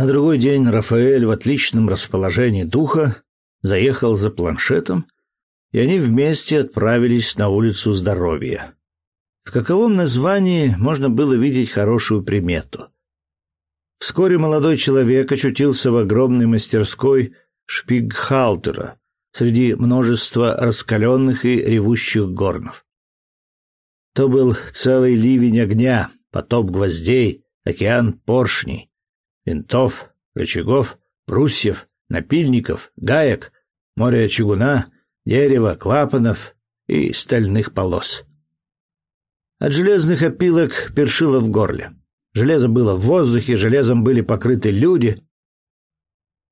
На другой день Рафаэль в отличном расположении духа заехал за планшетом, и они вместе отправились на улицу Здоровья. В каковом названии можно было видеть хорошую примету. Вскоре молодой человек очутился в огромной мастерской Шпигхалтера среди множества раскаленных и ревущих горнов. То был целый ливень огня, потоп гвоздей, океан поршней, винтов, рычагов, брусьев, напильников, гаек, море чугуна, дерева, клапанов и стальных полос. От железных опилок першило в горле. Железо было в воздухе, железом были покрыты люди.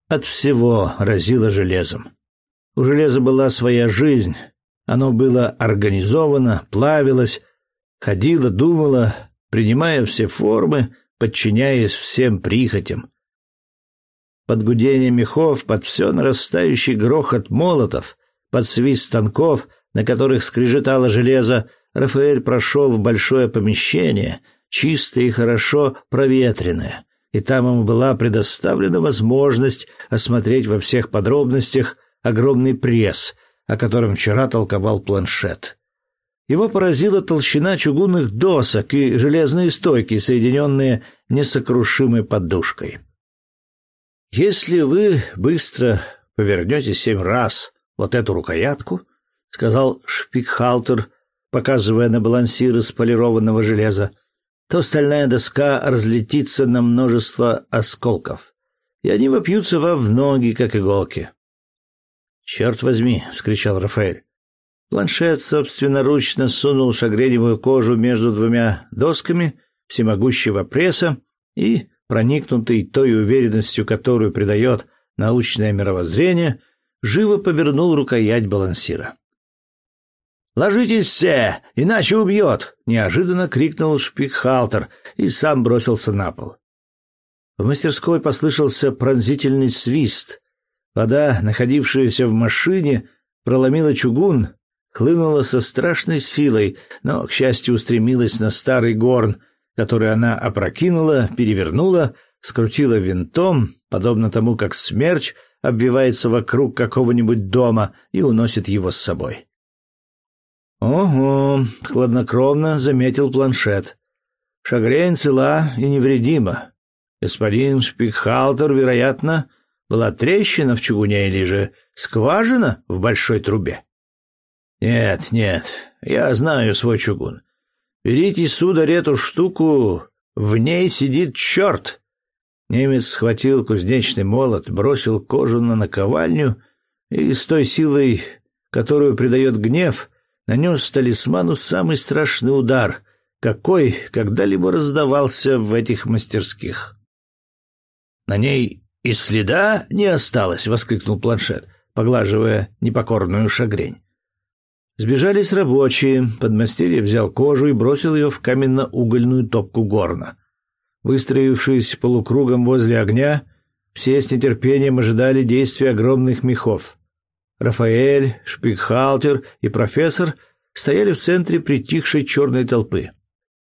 От всего разило железом. У железа была своя жизнь. Оно было организовано, плавилось, ходило, думало, принимая все формы, подчиняясь всем прихотям. Под гудение мехов, под все нарастающий грохот молотов, под свист станков, на которых скрежетало железо, Рафаэль прошел в большое помещение, чистое и хорошо проветренное, и там ему была предоставлена возможность осмотреть во всех подробностях огромный пресс, о котором вчера толковал планшет. Его поразила толщина чугунных досок и железные стойки, соединенные несокрушимой подушкой. «Если вы быстро повернете семь раз вот эту рукоятку», — сказал Шпикхалтер, показывая на балансир из полированного железа, то стальная доска разлетится на множество осколков, и они вопьются вам в ноги, как иголки. «Черт возьми!» — вскричал Рафаэль. Планшет собственноручно сунул шагреневую кожу между двумя досками всемогущего пресса и, проникнутый той уверенностью, которую придает научное мировоззрение, живо повернул рукоять балансира. «Ложитесь все, иначе убьет!» — неожиданно крикнул Шпикхалтер и сам бросился на пол. В мастерской послышался пронзительный свист. Вода, находившаяся в машине, проломила чугун, хлынула со страшной силой, но, к счастью, устремилась на старый горн, который она опрокинула, перевернула, скрутила винтом, подобно тому, как смерч обвивается вокруг какого-нибудь дома и уносит его с собой. «Ого!» — хладнокровно заметил планшет. «Шагрень цела и невредима. Господин Шпикхалтер, вероятно, была трещина в чугуне или же скважина в большой трубе?» «Нет, нет, я знаю свой чугун. Берите, сударь, эту штуку, в ней сидит черт!» Немец схватил кузнечный молот, бросил кожу на наковальню и с той силой, которую придает гнев, нанес талисману самый страшный удар, какой когда-либо раздавался в этих мастерских. «На ней и следа не осталось!» — воскликнул планшет, поглаживая непокорную шагрень. Сбежались рабочие, подмастерье взял кожу и бросил ее в каменно-угольную топку горна. Выстроившись полукругом возле огня, все с нетерпением ожидали действия огромных мехов. Рафаэль, Шпикхалтер и профессор стояли в центре притихшей черной толпы.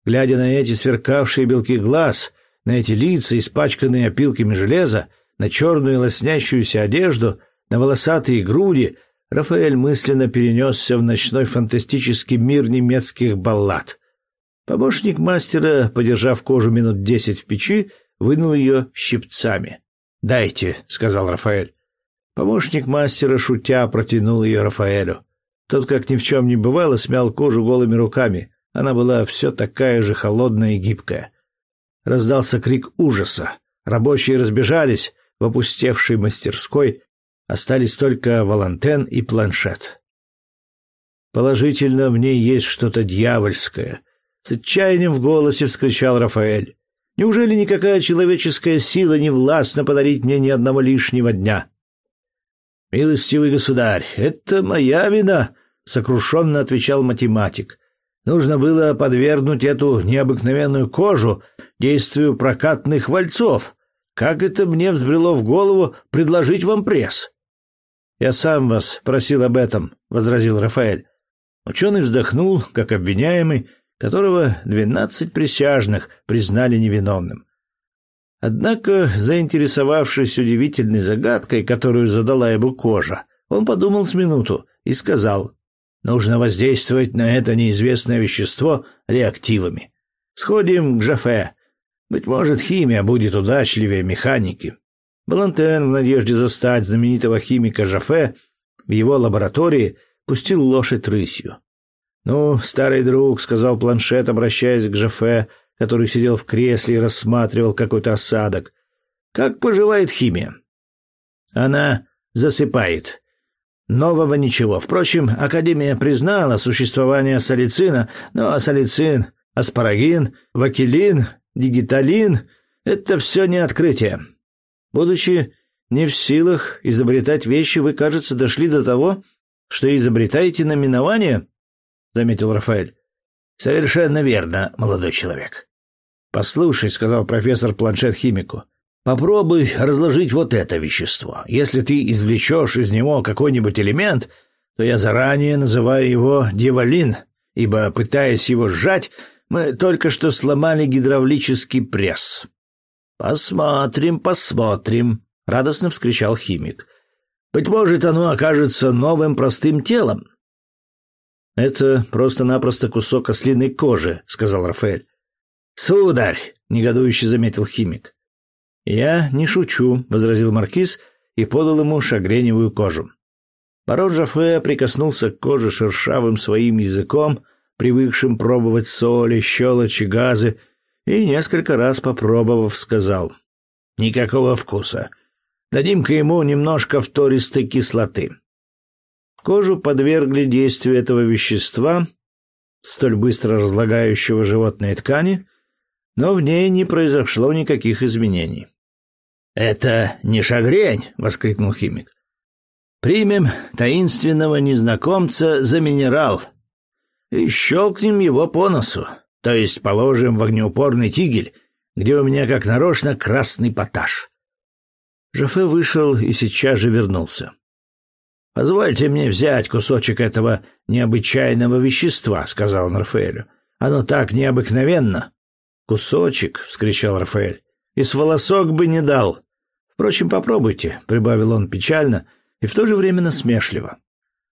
Глядя на эти сверкавшие белки глаз, на эти лица, испачканные опилками железа, на черную лоснящуюся одежду, на волосатые груди, Рафаэль мысленно перенесся в ночной фантастический мир немецких баллад. Помощник мастера, подержав кожу минут десять в печи, вынул ее щипцами. «Дайте», — сказал Рафаэль. Помощник мастера, шутя, протянул ее Рафаэлю. Тот, как ни в чем не бывало, смял кожу голыми руками. Она была все такая же холодная и гибкая. Раздался крик ужаса. Рабочие разбежались в опустевшей мастерской. Остались только Валантен и планшет. Положительно, в ней есть что-то дьявольское. С отчаянием в голосе вскричал Рафаэль. Неужели никакая человеческая сила не властна подарить мне ни одного лишнего дня? «Милостивый государь, это моя вина», — сокрушенно отвечал математик. «Нужно было подвергнуть эту необыкновенную кожу действию прокатных вальцов. Как это мне взбрело в голову предложить вам пресс?» «Я сам вас просил об этом», — возразил Рафаэль. Ученый вздохнул, как обвиняемый, которого двенадцать присяжных признали невиновным. Однако, заинтересовавшись удивительной загадкой, которую задала ему кожа, он подумал с минуту и сказал, «Нужно воздействовать на это неизвестное вещество реактивами. Сходим к Жафе. Быть может, химия будет удачливее механики». Балантен, в надежде застать знаменитого химика Жафе, в его лаборатории пустил лошадь рысью. «Ну, старый друг», — сказал планшет, обращаясь к Жафе, который сидел в кресле и рассматривал какой-то осадок. «Как поживает химия?» «Она засыпает. Нового ничего. Впрочем, Академия признала существование салицина, но салицин, аспарагин, вакелин, дигиталин — это все не открытие. Будучи не в силах изобретать вещи, вы, кажется, дошли до того, что изобретаете наименование, — заметил Рафаэль. — Совершенно верно, молодой человек. «Послушай», — сказал профессор планшет химику, — «попробуй разложить вот это вещество. Если ты извлечешь из него какой-нибудь элемент, то я заранее называю его дивалин, ибо, пытаясь его сжать, мы только что сломали гидравлический пресс». «Посмотрим, посмотрим», — радостно вскричал химик. «Быть может, оно окажется новым простым телом». «Это просто-напросто кусок ослиной кожи», — сказал Рафаэль. «Сударь!» — негодующе заметил химик. «Я не шучу», — возразил маркиз и подал ему шагреневую кожу. Барон Жафе прикоснулся к коже шершавым своим языком, привыкшим пробовать соли, щелочи, газы, и несколько раз попробовав, сказал «Никакого вкуса. Дадим-ка ему немножко втористой кислоты». Кожу подвергли действию этого вещества, столь быстро разлагающего животные ткани, но в ней не произошло никаких изменений. «Это не шагрень!» — воскликнул химик. «Примем таинственного незнакомца за минерал и щелкнем его по носу, то есть положим в огнеупорный тигель, где у меня как нарочно красный поташ». Жафе вышел и сейчас же вернулся. «Позвольте мне взять кусочек этого необычайного вещества», — сказал он Рафаэлю. «Оно так необыкновенно». «Кусочек!» — вскричал Рафаэль. «И с волосок бы не дал. Впрочем, попробуйте», — прибавил он печально и в то же время насмешливо.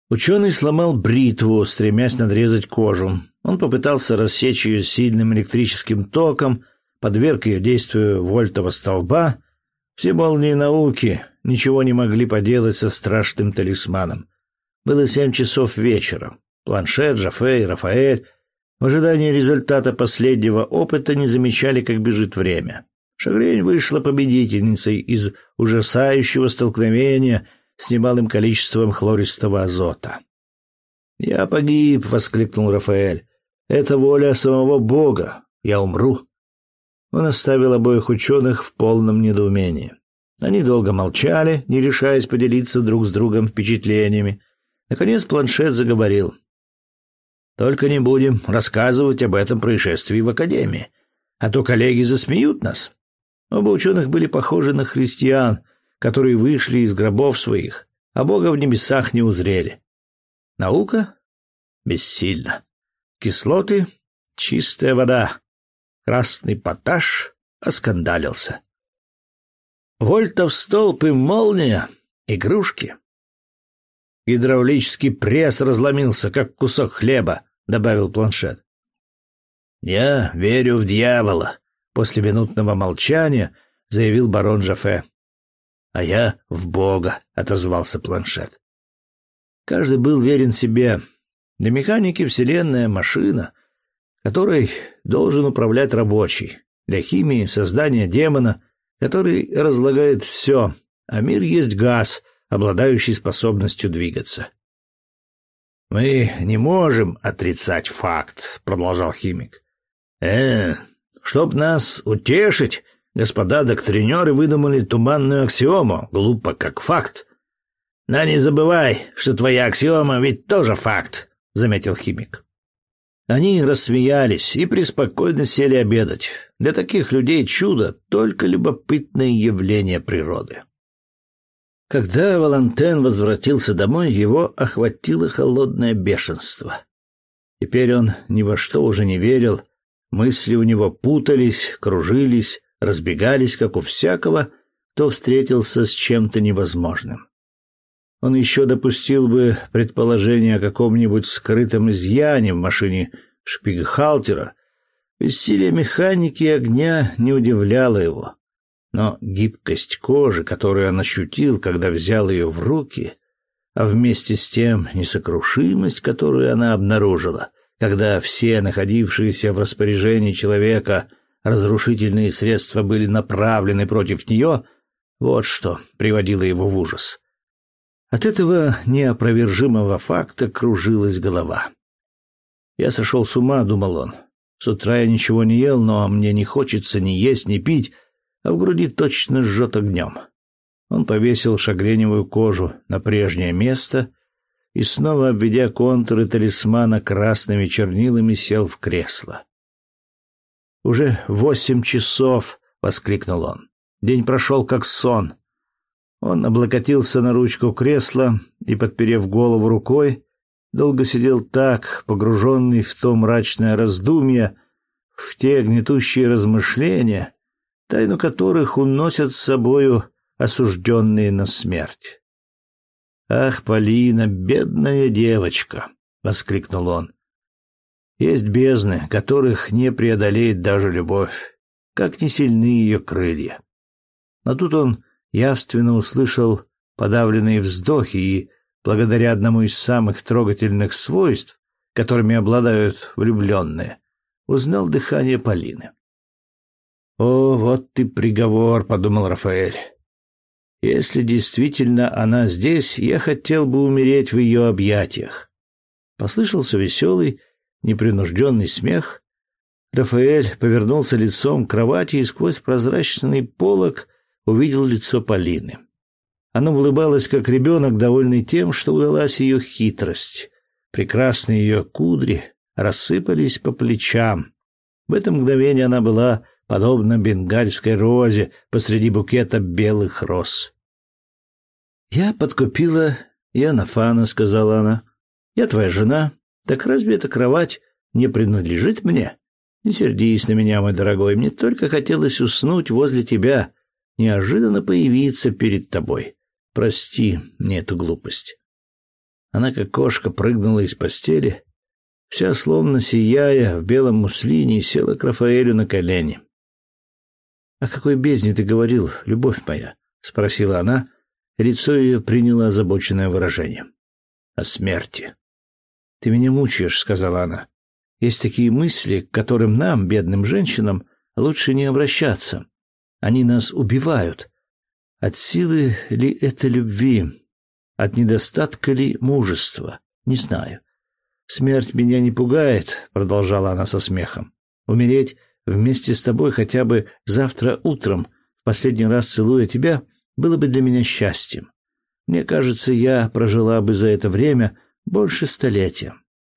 Ученый сломал бритву, стремясь надрезать кожу. Он попытался рассечь ее сильным электрическим током, подверг ее действию вольтового столба. Все молнии науки ничего не могли поделать со страшным талисманом. Было семь часов вечера. Планшет, Жафе и Рафаэль в ожидании результата последнего опыта не замечали, как бежит время. Шагрень вышла победительницей из ужасающего столкновения с немалым количеством хлористого азота. «Я погиб!» — воскликнул Рафаэль. «Это воля самого Бога. Я умру». Он оставил обоих ученых в полном недоумении. Они долго молчали, не решаясь поделиться друг с другом впечатлениями. Наконец планшет заговорил. Только не будем рассказывать об этом происшествии в академии, а то коллеги засмеют нас. Оба ученых были похожи на христиан, которые вышли из гробов своих, а Бога в небесах не узрели. Наука бессильна. Кислоты — чистая вода. Красный поташ оскандалился. Вольтов столб и молния — игрушки. Гидравлический пресс разломился, как кусок хлеба добавил планшет. Я верю в дьявола, после минутного молчания заявил барон Жафе. А я в Бога, отозвался планшет. Каждый был верен себе. Для механики вселенная машина, которой должен управлять рабочий. Для химии создание демона, который разлагает все, а мир есть газ, обладающий способностью двигаться. Мы не можем отрицать факт, продолжал химик. Э, чтоб нас утешить, господа доктринеры выдумали туманную аксиому, глупо как факт. Но не забывай, что твоя аксиома ведь тоже факт, заметил химик. Они рассмеялись и преспокойно сели обедать. Для таких людей чудо только любопытное явление природы. Когда Валантен возвратился домой, его охватило холодное бешенство. Теперь он ни во что уже не верил, мысли у него путались, кружились, разбегались, как у всякого, кто встретился с чем-то невозможным. Он еще допустил бы предположение о каком-нибудь скрытом изъяне в машине Шпигхалтера. Бессилие механики и огня не удивляло его. Но гибкость кожи, которую он ощутил, когда взял ее в руки, а вместе с тем несокрушимость, которую она обнаружила, когда все находившиеся в распоряжении человека разрушительные средства были направлены против нее, вот что приводило его в ужас. От этого неопровержимого факта кружилась голова. «Я сошел с ума», — думал он. «С утра я ничего не ел, но мне не хочется ни есть, ни пить, а в груди точно жжет огнем». Он повесил шагреневую кожу на прежнее место и, снова обведя контуры талисмана красными чернилами, сел в кресло. «Уже восемь часов!» — воскликнул он. «День прошел как сон. Он облокотился на ручку кресла и, подперев голову рукой, долго сидел так, погруженный в то мрачное раздумье, в те гнетущие размышления, тайну которых уносят с собою осужденные на смерть. «Ах, Полина, бедная девочка!» — воскликнул он. «Есть бездны, которых не преодолеет даже любовь, как не сильны ее крылья». Но тут он явственно услышал подавленные вздохи и, благодаря одному из самых трогательных свойств, которыми обладают влюбленные, узнал дыхание Полины. «О, вот ты приговор», — подумал Рафаэль. «Если действительно она здесь, я хотел бы умереть в ее объятиях». Послышался веселый, непринужденный смех. Рафаэль повернулся лицом к кровати и сквозь прозрачный полог увидел лицо Полины. Она улыбалась, как ребенок, довольный тем, что удалась ее хитрость. Прекрасные ее кудри рассыпались по плечам. В это мгновение она была подобна бенгальской розе посреди букета белых роз. «Я подкупила Янафана», — сказала она. «Я твоя жена. Так разве эта кровать не принадлежит мне? Не сердись на меня, мой дорогой. Мне только хотелось уснуть возле тебя, неожиданно появиться перед тобой. Прости мне эту глупость. Она как кошка прыгнула из постели, вся словно сияя в белом муслине, села к Рафаэлю на колени. «О какой бездне ты говорил, любовь моя?» — спросила она. Лицо ее приняло озабоченное выражение. «О смерти». «Ты меня мучаешь», — сказала она. «Есть такие мысли, к которым нам, бедным женщинам, лучше не обращаться. Они нас убивают. От силы ли это любви? От недостатка ли мужества? Не знаю. Смерть меня не пугает, продолжала она со смехом. Умереть вместе с тобой хотя бы завтра утром, в последний раз целуя тебя, было бы для меня счастьем. Мне кажется, я прожила бы за это время больше столетия.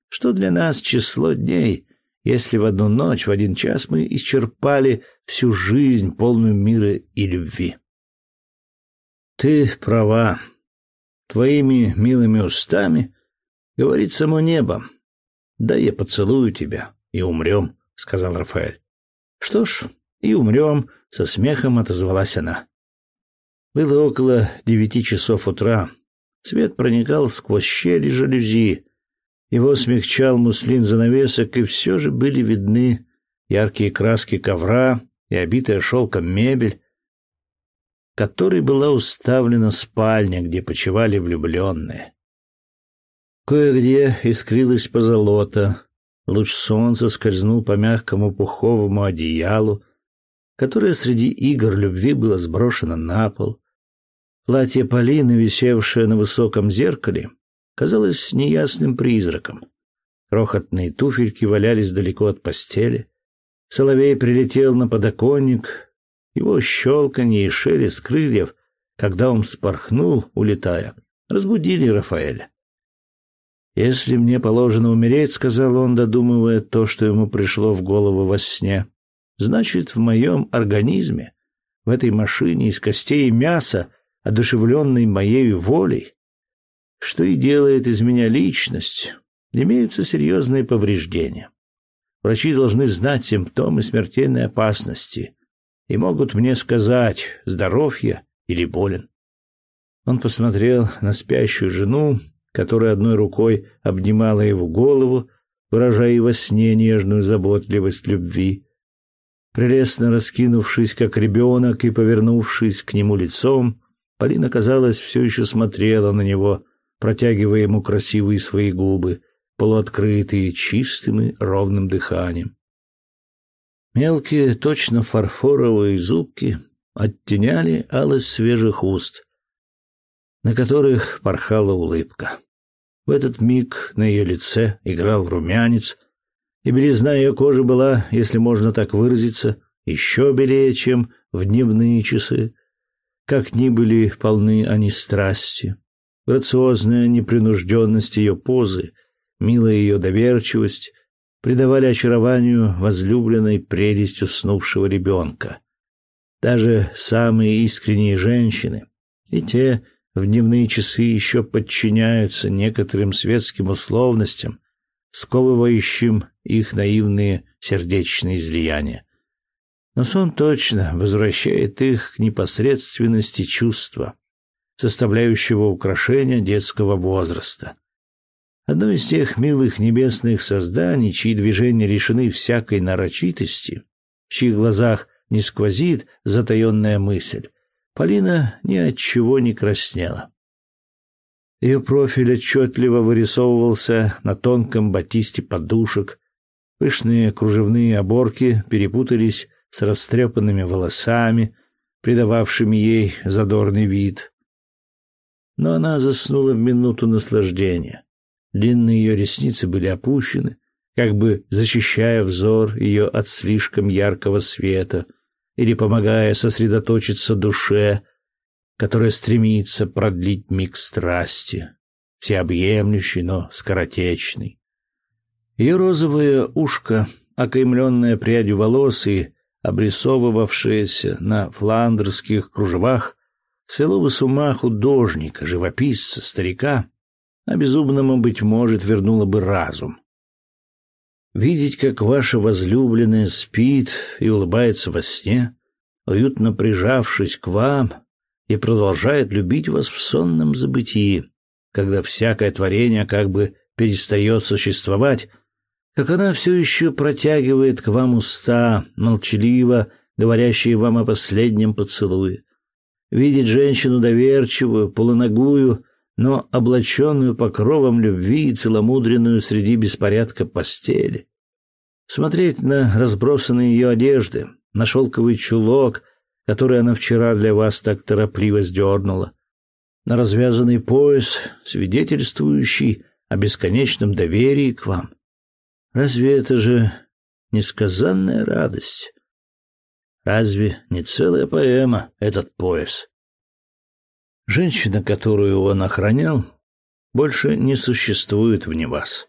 Что для нас число дней, если в одну ночь, в один час мы исчерпали всю жизнь, полную мира и любви. Ты права. Твоими милыми устами говорит само небо. Да я поцелую тебя и умрем, сказал Рафаэль. Что ж, и умрем, со смехом отозвалась она. Было около девяти часов утра. Свет проникал сквозь щели жалюзи, его смягчал муслин занавесок, и все же были видны яркие краски ковра и обитая шелком мебель, которой была уставлена спальня, где почивали влюбленные. Кое-где искрилась позолота, луч солнца скользнул по мягкому пуховому одеялу, которое среди игр любви было сброшено на пол. Платье Полины, висевшее на высоком зеркале, казалось неясным призраком. Крохотные туфельки валялись далеко от постели. Соловей прилетел на подоконник. Его щелканье и шелест крыльев, когда он вспорхнул, улетая, разбудили Рафаэля. «Если мне положено умереть», — сказал он, додумывая то, что ему пришло в голову во сне, — «значит, в моем организме, в этой машине из костей и мяса, одушевленной моей волей, что и делает из меня личность, имеются серьезные повреждения. Врачи должны знать симптомы смертельной опасности. и могут мне сказать, здоров я или болен. Он посмотрел на спящую жену, которая одной рукой обнимала его голову, выражая во сне нежную заботливость любви. Прелестно раскинувшись, как ребенок, и повернувшись к нему лицом, Полина, казалось, все еще смотрела на него, протягивая ему красивые свои губы, полуоткрытые, чистым и ровным дыханием. Мелкие, точно фарфоровые зубки оттеняли алость свежих уст, на которых порхала улыбка. В этот миг на ее лице играл румянец, и белизна ее кожи была, если можно так выразиться, еще белее, чем в дневные часы. Как ни были полны они страсти, грациозная непринужденность ее позы, милая ее доверчивость придавали очарованию возлюбленной прелесть уснувшего ребенка. Даже самые искренние женщины, и те в дневные часы еще подчиняются некоторым светским условностям, сковывающим их наивные сердечные излияния. Но сон точно возвращает их к непосредственности чувства, составляющего украшения детского возраста. Одно из тех милых небесных созданий, чьи движения решены всякой нарочитости, в чьих глазах не сквозит затаенная мысль, Полина ни от чего не краснела. Ее профиль отчетливо вырисовывался на тонком батисте подушек, пышные кружевные оборки перепутались с растрепанными волосами, придававшими ей задорный вид. Но она заснула в минуту наслаждения. Длинные ее ресницы были опущены, как бы защищая взор ее от слишком яркого света или помогая сосредоточиться душе, которая стремится продлить миг страсти, всеобъемлющий, но скоротечный. Ее розовое ушко, окаймленное прядью волос и обрисовывавшееся на фландерских кружевах, свело бы с ума художника, живописца, старика, а безумному, быть может, вернуло бы разум. Видеть, как ваша возлюбленная спит и улыбается во сне, уютно прижавшись к вам, и продолжает любить вас в сонном забытии, когда всякое творение как бы перестает существовать, как она все еще протягивает к вам уста, молчаливо говорящие вам о последнем поцелуе. Видеть женщину доверчивую, полуногую, но облаченную покровом любви и целомудренную среди беспорядка постели. Смотреть на разбросанные ее одежды, на шелковый чулок, который она вчера для вас так торопливо сдернула, на развязанный пояс, свидетельствующий о бесконечном доверии к вам. Разве это же несказанная радость? Разве не целая поэма этот пояс? Женщина, которую он охранял, больше не существует вне вас.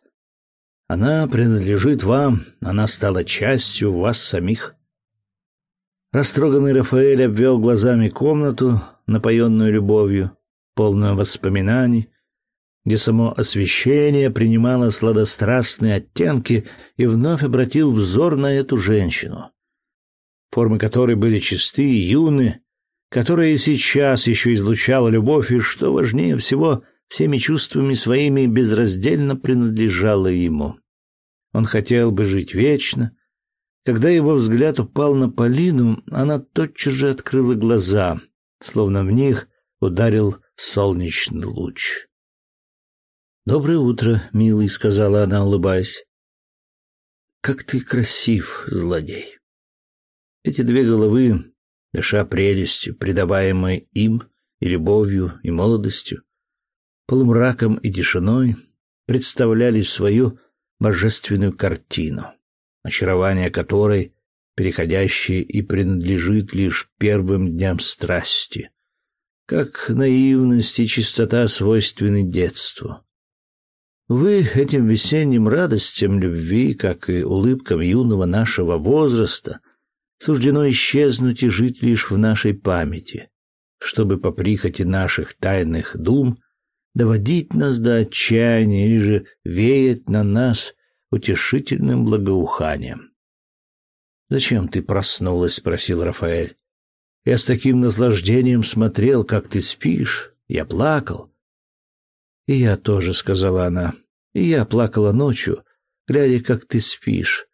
Она принадлежит вам, она стала частью вас самих. Растроганный Рафаэль обвел глазами комнату, напоенную любовью, полную воспоминаний, где само освещение принимало сладострастные оттенки, и вновь обратил взор на эту женщину, формы которой были чисты и юны, которая и сейчас еще излучала любовь и, что важнее всего, всеми чувствами своими безраздельно принадлежала ему. Он хотел бы жить вечно. Когда его взгляд упал на Полину, она тотчас же открыла глаза, словно в них ударил солнечный луч. «Доброе утро, милый», — сказала она, улыбаясь. «Как ты красив, злодей!» Эти две головы дыша прелестью, придаваемой им и любовью, и молодостью, полумраком и тишиной, представляли свою божественную картину, очарование которой переходящее и принадлежит лишь первым дням страсти, как наивность и чистота свойственны детству. Вы этим весенним радостям любви, как и улыбкам юного нашего возраста, суждено исчезнуть и жить лишь в нашей памяти, чтобы по прихоти наших тайных дум доводить нас до отчаяния или же веять на нас утешительным благоуханием. «Зачем ты проснулась?» — спросил Рафаэль. «Я с таким наслаждением смотрел, как ты спишь. Я плакал». «И я тоже», — сказала она. «И я плакала ночью, глядя, как ты спишь.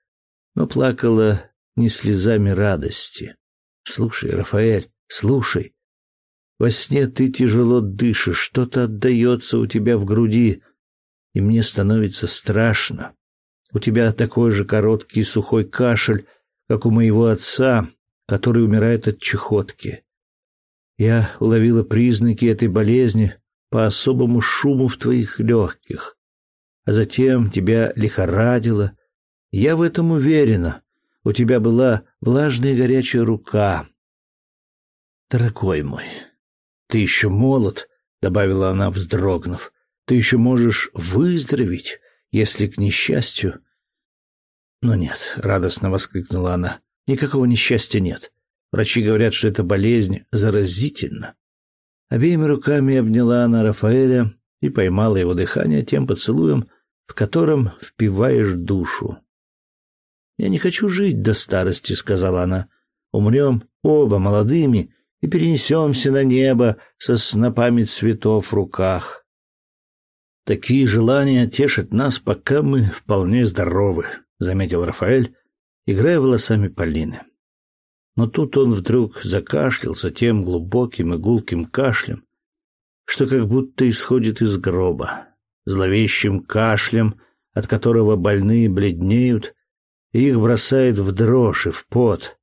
Но плакала не слезами радости. Слушай, Рафаэль, слушай. Во сне ты тяжело дышишь, что-то отдается у тебя в груди, и мне становится страшно. У тебя такой же короткий сухой кашель, как у моего отца, который умирает от чехотки. Я уловила признаки этой болезни по особому шуму в твоих легких. А затем тебя лихорадило. Я в этом уверена. У тебя была влажная горячая рука. Дорогой мой, ты еще молод, добавила она, вздрогнув. Ты еще можешь выздороветь, если к несчастью но нет, радостно воскликнула она. Никакого несчастья нет. Врачи говорят, что эта болезнь заразительна. Обеими руками обняла она Рафаэля и поймала его дыхание тем поцелуем, в котором впиваешь душу. «Я не хочу жить до старости», — сказала она. «Умрем оба молодыми и перенесемся на небо со снопами цветов в руках. Такие желания тешат нас, пока мы вполне здоровы заметил Рафаэль, играя волосами Полины. Но тут он вдруг закашлялся тем глубоким и гулким кашлем, что как будто исходит из гроба, зловещим кашлем, от которого больные бледнеют, и их бросает в дрожь и в пот.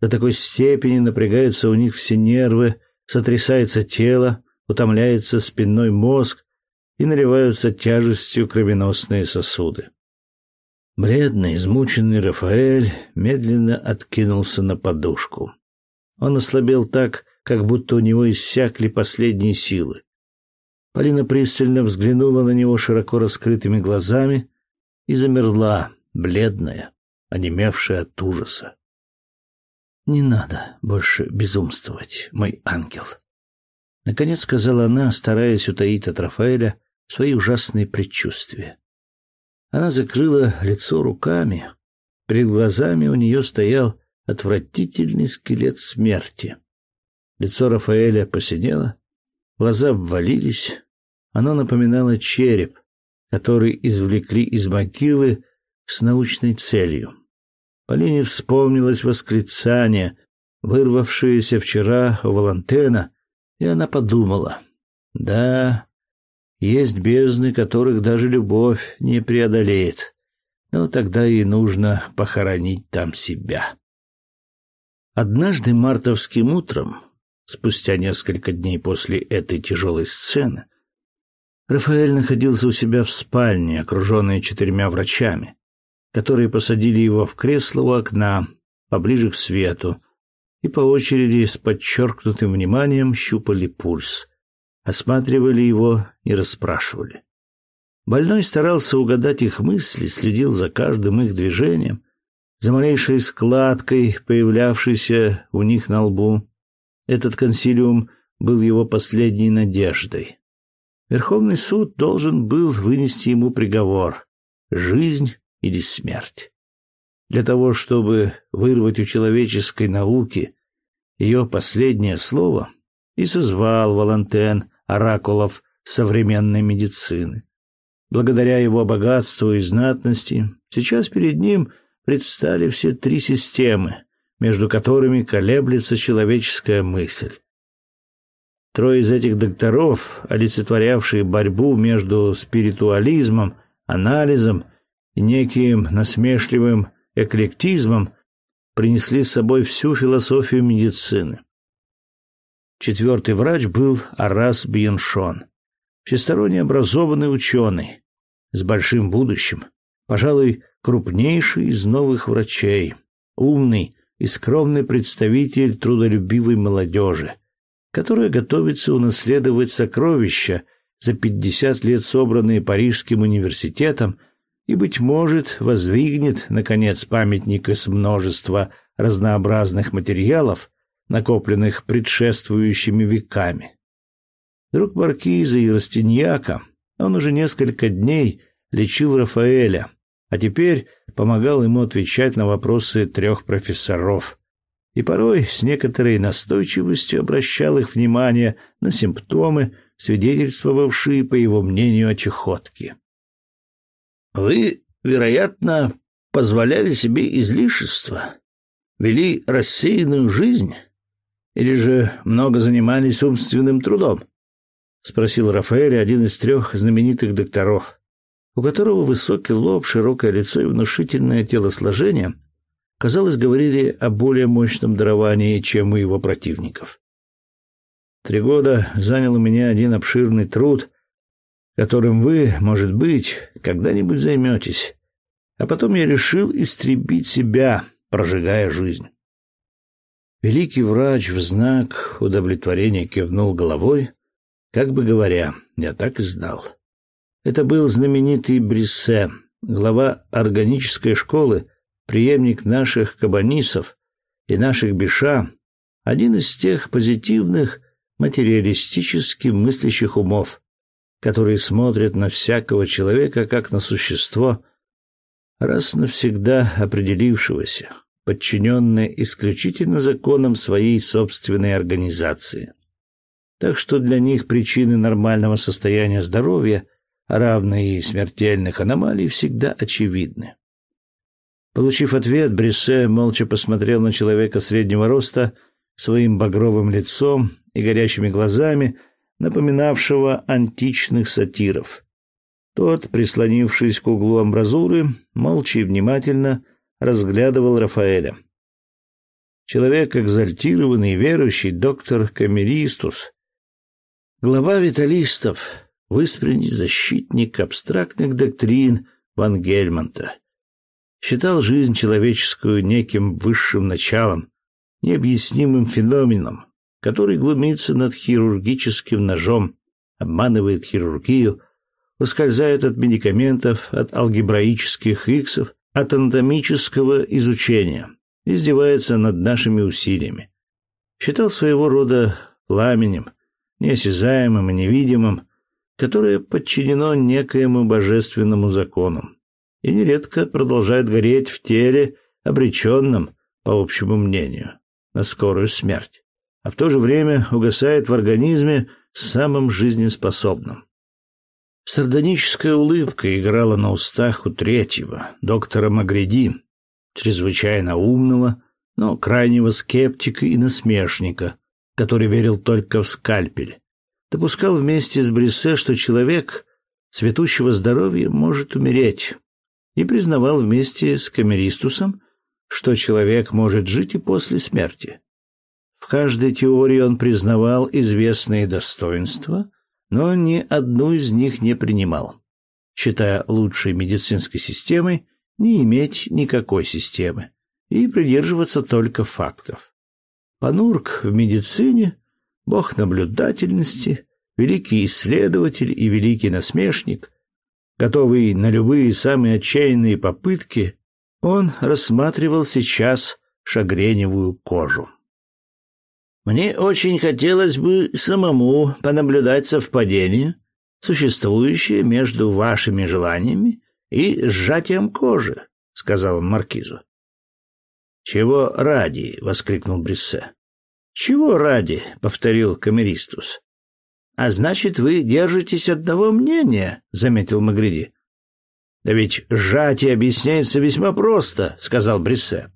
До такой степени напрягаются у них все нервы, сотрясается тело, утомляется спинной мозг и наливаются тяжестью кровеносные сосуды. Бледный, измученный Рафаэль медленно откинулся на подушку. Он ослабел так, как будто у него иссякли последние силы. Полина пристально взглянула на него широко раскрытыми глазами и замерла, бледная, онемевшая от ужаса. «Не надо больше безумствовать, мой ангел», — наконец сказала она, стараясь утаить от Рафаэля свои ужасные предчувствия. Она закрыла лицо руками. Перед глазами у нее стоял отвратительный скелет смерти. Лицо Рафаэля посинело, глаза обвалились. Оно напоминало череп, который извлекли из могилы с научной целью. Полине вспомнилось восклицание, вырвавшееся вчера у Валантена, и она подумала: да, есть бездны, которых даже любовь не преодолеет. Но тогда и нужно похоронить там себя. Однажды мартовским утром, спустя несколько дней после этой тяжелой сцены, Рафаэль находился у себя в спальне, окруженный четырьмя врачами, которые посадили его в кресло у окна, поближе к свету, и по очереди с подчеркнутым вниманием щупали пульс осматривали его и расспрашивали. Больной старался угадать их мысли, следил за каждым их движением, за малейшей складкой, появлявшейся у них на лбу. Этот консилиум был его последней надеждой. Верховный суд должен был вынести ему приговор — жизнь или смерть. Для того, чтобы вырвать у человеческой науки ее последнее слово, и созвал Валантен оракулов современной медицины. Благодаря его богатству и знатности, сейчас перед ним предстали все три системы, между которыми колеблется человеческая мысль. Трое из этих докторов, олицетворявшие борьбу между спиритуализмом, анализом и неким насмешливым эклектизмом, принесли с собой всю философию медицины. Четвертый врач был Арас Бьеншон, всесторонне образованный ученый, с большим будущим, пожалуй, крупнейший из новых врачей, умный и скромный представитель трудолюбивой молодежи, которая готовится унаследовать сокровища, за пятьдесят лет собранные Парижским университетом, и, быть может, воздвигнет, наконец, памятник из множества разнообразных материалов, накопленных предшествующими веками. Друг маркиза и Растиньяка, он уже несколько дней лечил Рафаэля, а теперь помогал ему отвечать на вопросы трех профессоров и порой с некоторой настойчивостью обращал их внимание на симптомы, свидетельствовавшие, по его мнению, о чехотке. «Вы, вероятно, позволяли себе излишества, вели рассеянную жизнь или же много занимались умственным трудом?» — спросил Рафаэль, один из трех знаменитых докторов, у которого высокий лоб, широкое лицо и внушительное телосложение — казалось, говорили о более мощном даровании, чем у его противников. Три года занял у меня один обширный труд, которым вы, может быть, когда-нибудь займетесь. А потом я решил истребить себя, прожигая жизнь. Великий врач в знак удовлетворения кивнул головой, как бы говоря, я так и знал. Это был знаменитый Бриссе, глава органической школы, преемник наших кабанисов и наших биша, один из тех позитивных, материалистически мыслящих умов, которые смотрят на всякого человека как на существо, раз навсегда определившегося, подчиненное исключительно законам своей собственной организации. Так что для них причины нормального состояния здоровья, равные и смертельных аномалий, всегда очевидны. Получив ответ, Бриссе молча посмотрел на человека среднего роста своим багровым лицом и горящими глазами, напоминавшего античных сатиров. Тот, прислонившись к углу амбразуры, молча и внимательно разглядывал Рафаэля. Человек экзальтированный верующий доктор Камеристус, глава виталистов, выспренний защитник абстрактных доктрин Ван Гельмонта считал жизнь человеческую неким высшим началом, необъяснимым феноменом, который глумится над хирургическим ножом, обманывает хирургию, ускользает от медикаментов, от алгебраических иксов, от анатомического изучения, издевается над нашими усилиями. Считал своего рода пламенем, неосязаемым и невидимым, которое подчинено некоему божественному закону и нередко продолжает гореть в теле, обреченном, по общему мнению, на скорую смерть, а в то же время угасает в организме самым жизнеспособным. Сардоническая улыбка играла на устах у третьего, доктора Магреди, чрезвычайно умного, но крайнего скептика и насмешника, который верил только в скальпель. Допускал вместе с Бриссе, что человек цветущего здоровья может умереть, и признавал вместе с Камеристусом, что человек может жить и после смерти. В каждой теории он признавал известные достоинства, но ни одну из них не принимал, считая лучшей медицинской системой не иметь никакой системы и придерживаться только фактов. Панурк в медицине, бог наблюдательности, великий исследователь и великий насмешник, Готовый на любые самые отчаянные попытки, он рассматривал сейчас шагреневую кожу. Мне очень хотелось бы самому понаблюдать совпадение, существующее между вашими желаниями и сжатием кожи, сказал он маркизу. Чего ради? воскликнул Бриссе. Чего ради? повторил камеристус. А значит, вы держитесь одного мнения, заметил Магриди. Да ведь сжатие объясняется весьма просто, сказал Бриссе.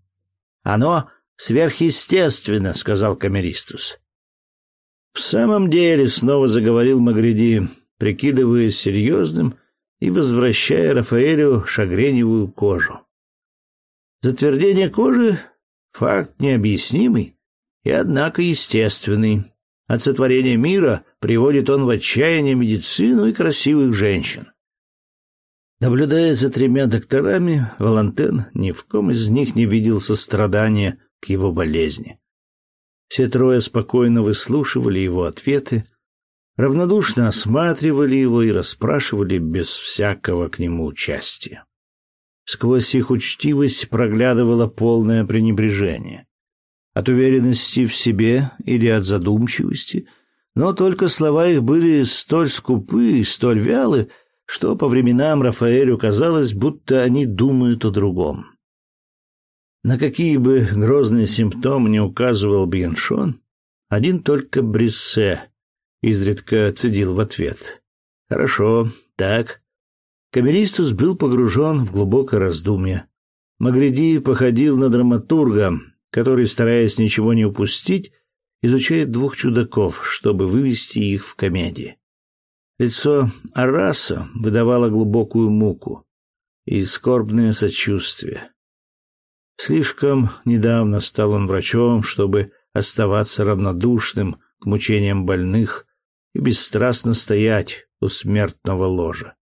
Оно сверхъестественно, сказал Камеристус. В самом деле, снова заговорил Магриди, прикидываясь серьезным и возвращая Рафаэлю шагреневую кожу. Затвердение кожи — факт необъяснимый и, однако, естественный. От сотворения мира приводит он в отчаяние медицину и красивых женщин. Наблюдая за тремя докторами, Валантен ни в ком из них не видел сострадания к его болезни. Все трое спокойно выслушивали его ответы, равнодушно осматривали его и расспрашивали без всякого к нему участия. Сквозь их учтивость проглядывало полное пренебрежение. От уверенности в себе или от задумчивости, но только слова их были столь скупы и столь вялы, что по временам Рафаэлю казалось, будто они думают о другом. На какие бы грозные симптомы не указывал Бьеншон, один только Бриссе изредка цедил в ответ. «Хорошо, так». Камеристус был погружен в глубокое раздумье. Магриди походил на драматурга, который, стараясь ничего не упустить, изучает двух чудаков, чтобы вывести их в комедии. Лицо Араса выдавало глубокую муку и скорбное сочувствие. Слишком недавно стал он врачом, чтобы оставаться равнодушным к мучениям больных и бесстрастно стоять у смертного ложа.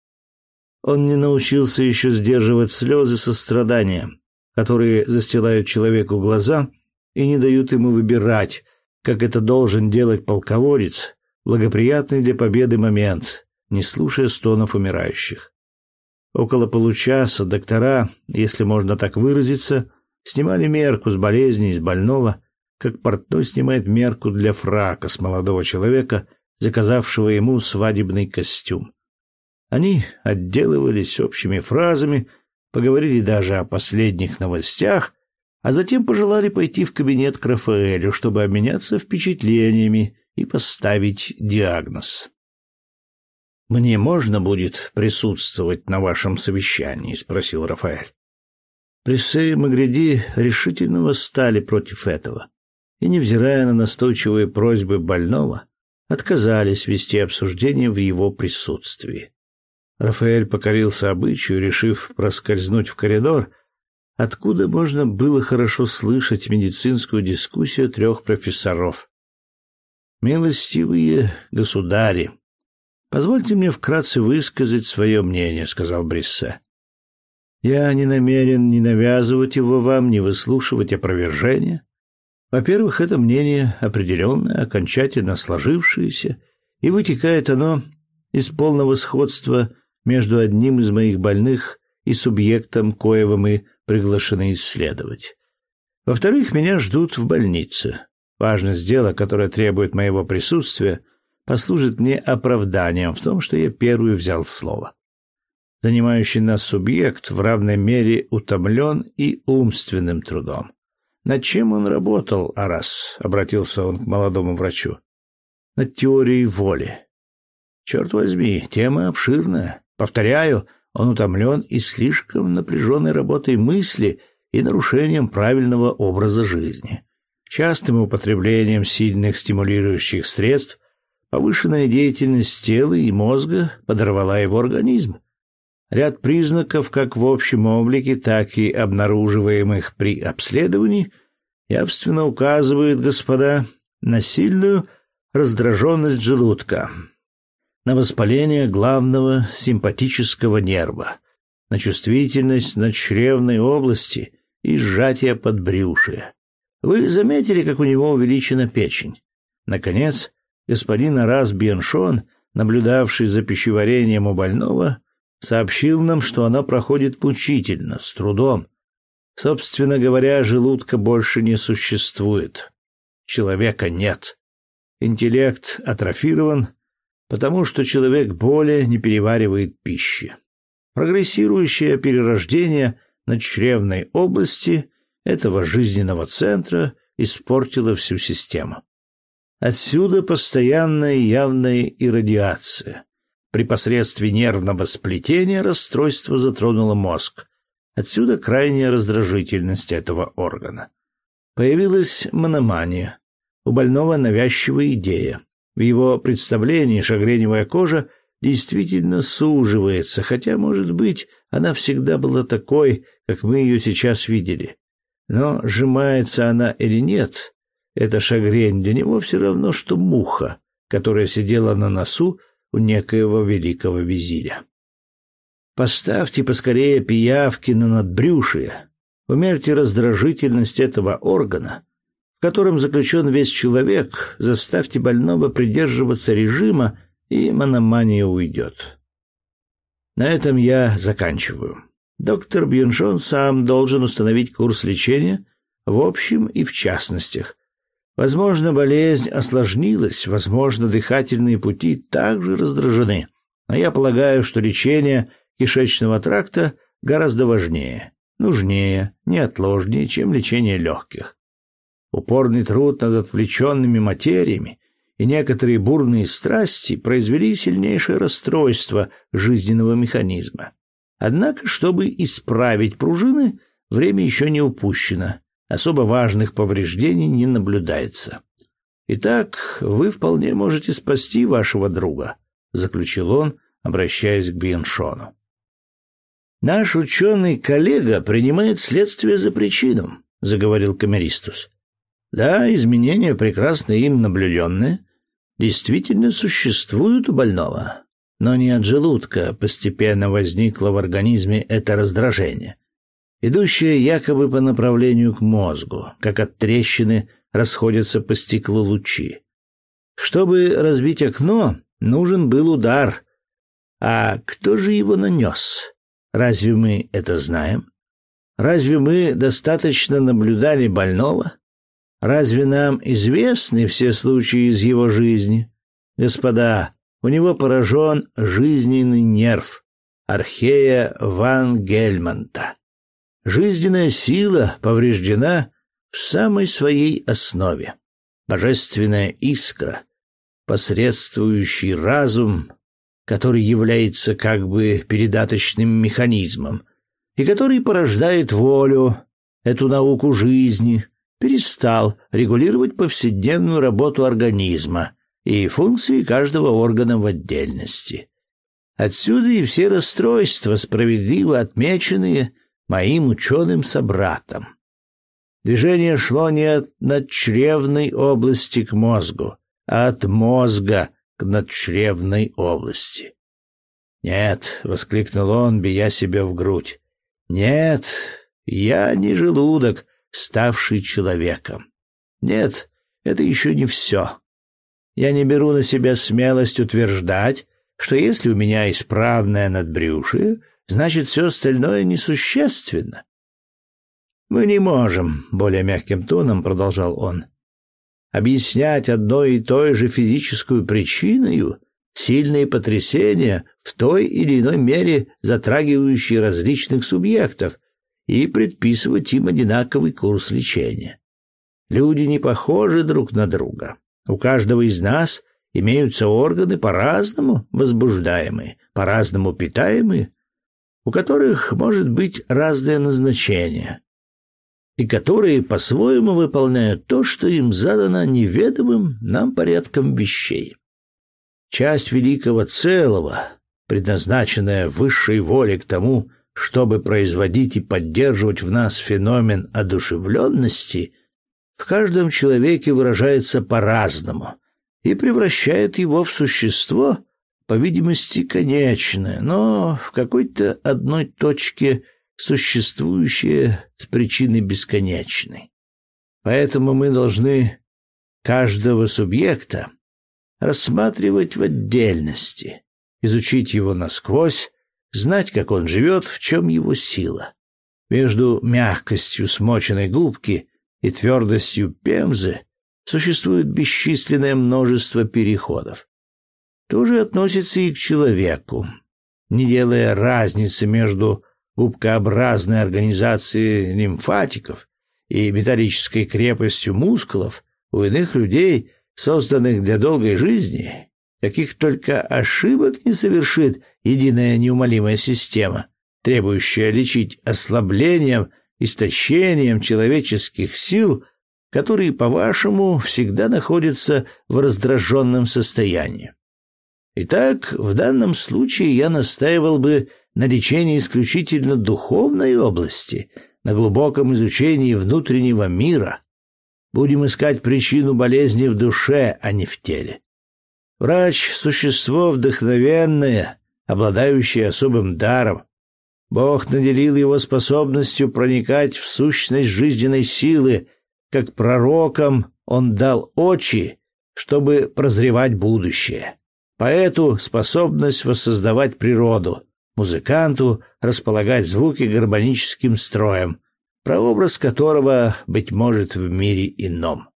Он не научился еще сдерживать слезы сострадания, которые застилают человеку глаза и не дают ему выбирать, как это должен делать полководец, благоприятный для победы момент, не слушая стонов умирающих. Около получаса доктора, если можно так выразиться, снимали мерку с болезни, с больного, как портной снимает мерку для фрака с молодого человека, заказавшего ему свадебный костюм. Они отделывались общими фразами, поговорили даже о последних новостях, а затем пожелали пойти в кабинет к Рафаэлю, чтобы обменяться впечатлениями и поставить диагноз. «Мне можно будет присутствовать на вашем совещании?» — спросил Рафаэль. Прессе и Магриди решительно восстали против этого и, невзирая на настойчивые просьбы больного, отказались вести обсуждение в его присутствии. Рафаэль покорился обычаю, решив проскользнуть в коридор, откуда можно было хорошо слышать медицинскую дискуссию трех профессоров. «Милостивые государи, позвольте мне вкратце высказать свое мнение», — сказал Бриссе. Я не намерен ни навязывать его вам, ни выслушивать опровержения. Во-первых, это мнение определенное, окончательно сложившееся, и вытекает оно из полного сходства между одним из моих больных и субъектом, коего мы приглашены исследовать. Во-вторых, меня ждут в больнице. Важность дела, которое требует моего присутствия, послужит мне оправданием в том, что я первый взял слово занимающий нас субъект в равной мере утомлен и умственным трудом. Над чем он работал, Арас? обратился он к молодому врачу. Над теорией воли. Черт возьми, тема обширная. Повторяю, он утомлен и слишком напряженной работой мысли и нарушением правильного образа жизни. Частым употреблением сильных стимулирующих средств повышенная деятельность тела и мозга подорвала его организм. Ряд признаков, как в общем облике, так и обнаруживаемых при обследовании, явственно указывают, господа, на сильную раздраженность желудка, на воспаление главного симпатического нерва, на чувствительность надчревной области и сжатие подбрюшия. Вы заметили, как у него увеличена печень? Наконец, господин Арас Беншон, наблюдавший за пищеварением у больного, сообщил нам, что она проходит мучительно, с трудом. Собственно говоря, желудка больше не существует. Человека нет. Интеллект атрофирован, потому что человек более не переваривает пищи. Прогрессирующее перерождение надчревной области этого жизненного центра испортило всю систему. Отсюда постоянная явная иррадиация. При посредстве нервного сплетения расстройство затронуло мозг. Отсюда крайняя раздражительность этого органа. Появилась мономания. У больного навязчивая идея. В его представлении шагреневая кожа действительно суживается, хотя, может быть, она всегда была такой, как мы ее сейчас видели. Но сжимается она или нет, эта шагрень для него все равно, что муха, которая сидела на носу у некоего великого визиря. Поставьте поскорее пиявки на надбрюшие, умерьте раздражительность этого органа, в котором заключен весь человек, заставьте больного придерживаться режима, и мономания уйдет. На этом я заканчиваю. Доктор Бьюншон сам должен установить курс лечения в общем и в частностях, Возможно, болезнь осложнилась, возможно, дыхательные пути также раздражены. Но я полагаю, что лечение кишечного тракта гораздо важнее, нужнее, неотложнее, чем лечение легких. Упорный труд над отвлеченными материями и некоторые бурные страсти произвели сильнейшее расстройство жизненного механизма. Однако, чтобы исправить пружины, время еще не упущено, особо важных повреждений не наблюдается. Итак, вы вполне можете спасти вашего друга, заключил он, обращаясь к Бьеншону. Наш ученый-коллега принимает следствие за причину, заговорил Камеристус. Да, изменения, прекрасно им наблюденные, действительно существуют у больного, но не от желудка постепенно возникло в организме это раздражение, идущее якобы по направлению к мозгу, как от трещины расходятся по стеклу лучи. Чтобы разбить окно, нужен был удар. А кто же его нанес? Разве мы это знаем? Разве мы достаточно наблюдали больного? Разве нам известны все случаи из его жизни? Господа, у него поражен жизненный нерв Архея ван Гельмонта. Жизненная сила повреждена в самой своей основе. Божественная искра, посредствующий разум, который является как бы передаточным механизмом и который порождает волю, эту науку жизни, перестал регулировать повседневную работу организма и функции каждого органа в отдельности. Отсюда и все расстройства, справедливо отмеченные моим ученым собратом. Движение шло не от надчревной области к мозгу, а от мозга к надчревной области. «Нет», — воскликнул он, бия себя в грудь, — «нет, я не желудок, ставший человеком. Нет, это еще не все. Я не беру на себя смелость утверждать, что если у меня исправное надбрюшие, значит, все остальное несущественно. Мы не можем, более мягким тоном продолжал он, объяснять одной и той же физическую причиною сильные потрясения в той или иной мере затрагивающие различных субъектов и предписывать им одинаковый курс лечения. Люди не похожи друг на друга. У каждого из нас имеются органы по-разному возбуждаемые, по-разному питаемые, у которых может быть разное назначение, и которые по-своему выполняют то, что им задано неведомым нам порядком вещей. Часть великого целого, предназначенная высшей волей к тому, чтобы производить и поддерживать в нас феномен одушевленности, в каждом человеке выражается по-разному и превращает его в существо, по видимости, конечное, но в какой-то одной точке существующее с причиной бесконечной. Поэтому мы должны каждого субъекта рассматривать в отдельности, изучить его насквозь, знать, как он живет, в чем его сила. Между мягкостью смоченной губки и твердостью пемзы существует бесчисленное множество переходов. То же относится и к человеку. Не делая разницы между губкообразной организацией лимфатиков и металлической крепостью мускулов, у иных людей, созданных для долгой жизни, Каких только ошибок не совершит единая неумолимая система, требующая лечить ослаблением, истощением человеческих сил, которые, по-вашему, всегда находятся в раздраженном состоянии. Итак, в данном случае я настаивал бы на лечении исключительно духовной области, на глубоком изучении внутреннего мира. Будем искать причину болезни в душе, а не в теле. Врач — существо вдохновенное, обладающее особым даром. Бог наделил его способностью проникать в сущность жизненной силы, как пророкам он дал очи, чтобы прозревать будущее. Поэту способность воссоздавать природу, музыканту располагать звуки гармоническим строем, прообраз которого, быть может, в мире ином.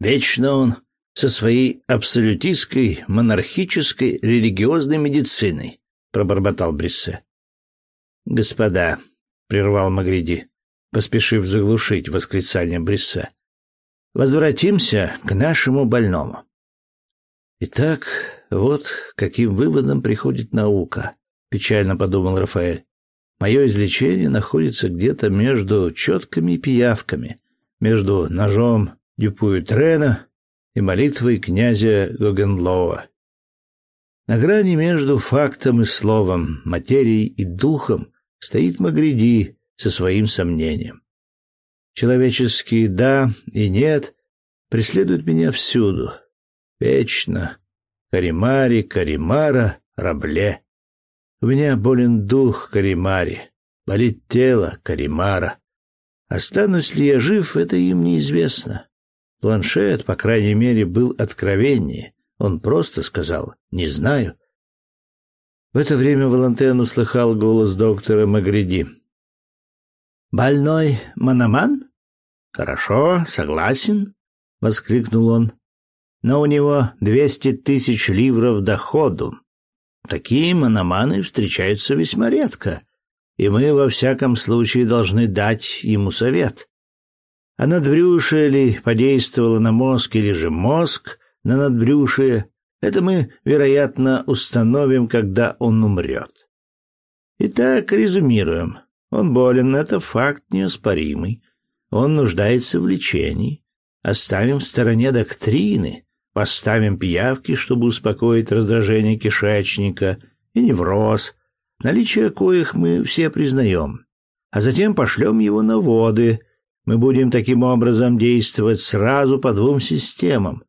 Вечно он со своей абсолютистской, монархической, религиозной медициной, пробормотал Бриссе. Господа, прервал Магриди, поспешив заглушить восклицание Бриссе. Возвратимся к нашему больному. Итак, вот каким выводом приходит наука, печально подумал Рафаэль. Мое излечение находится где-то между четками и пиявками, между ножом Дюпуэтрена и молитвой князя Гогенлоа. На грани между фактом и словом, материей и духом стоит Магриди со своим сомнением. Человеческие «да» и «нет» преследуют меня всюду, вечно. Каримари, Каримара, Рабле. У меня болен дух Каримари, болит тело Каримара. Останусь ли я жив, это им неизвестно. Планшет, по крайней мере, был откровеннее. Он просто сказал «не знаю». В это время Валентин услыхал голос доктора Магриди. «Больной Мономан?» «Хорошо, согласен», — воскликнул он. «Но у него двести тысяч ливров доходу. Такие мономаны встречаются весьма редко, и мы во всяком случае должны дать ему совет. А надбрюшие ли подействовало на мозг или же мозг на надбрюшие, это мы, вероятно, установим, когда он умрет. Итак, резюмируем. Он болен, это факт неоспоримый. Он нуждается в лечении. Оставим в стороне доктрины, поставим пиявки, чтобы успокоить раздражение кишечника и невроз, наличие коих мы все признаем. А затем пошлем его на воды, мы будем таким образом действовать сразу по двум системам.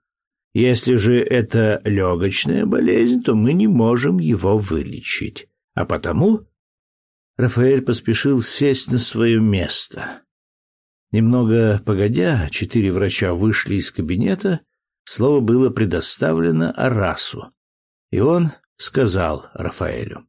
Если же это легочная болезнь, то мы не можем его вылечить. А потому Рафаэль поспешил сесть на свое место. Немного погодя, четыре врача вышли из кабинета, слово было предоставлено Арасу, и он сказал Рафаэлю.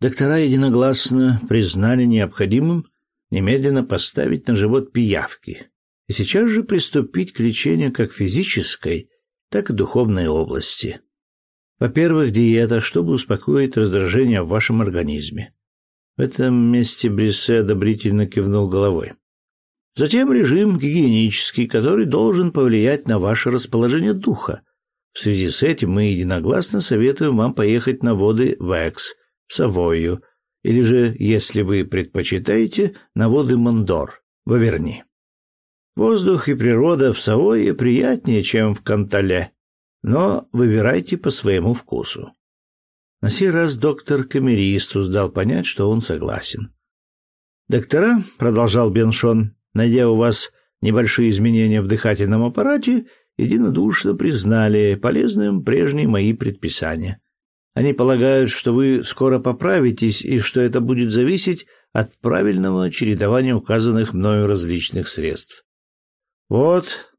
Доктора единогласно признали необходимым немедленно поставить на живот пиявки и сейчас же приступить к лечению как физической, так и духовной области. Во-первых, диета, чтобы успокоить раздражение в вашем организме. В этом месте Бриссе одобрительно кивнул головой. Затем режим гигиенический, который должен повлиять на ваше расположение духа. В связи с этим мы единогласно советуем вам поехать на воды Векс, в Савойю, или же, если вы предпочитаете, на воды Мондор, в Аверни. Воздух и природа в Савойе приятнее, чем в Кантале, но выбирайте по своему вкусу. На сей раз доктор Камеристус дал понять, что он согласен. «Доктора», — продолжал Беншон, — «найдя у вас небольшие изменения в дыхательном аппарате, единодушно признали полезным прежние мои предписания. Они полагают, что вы скоро поправитесь и что это будет зависеть от правильного чередования указанных мною различных средств. Вот,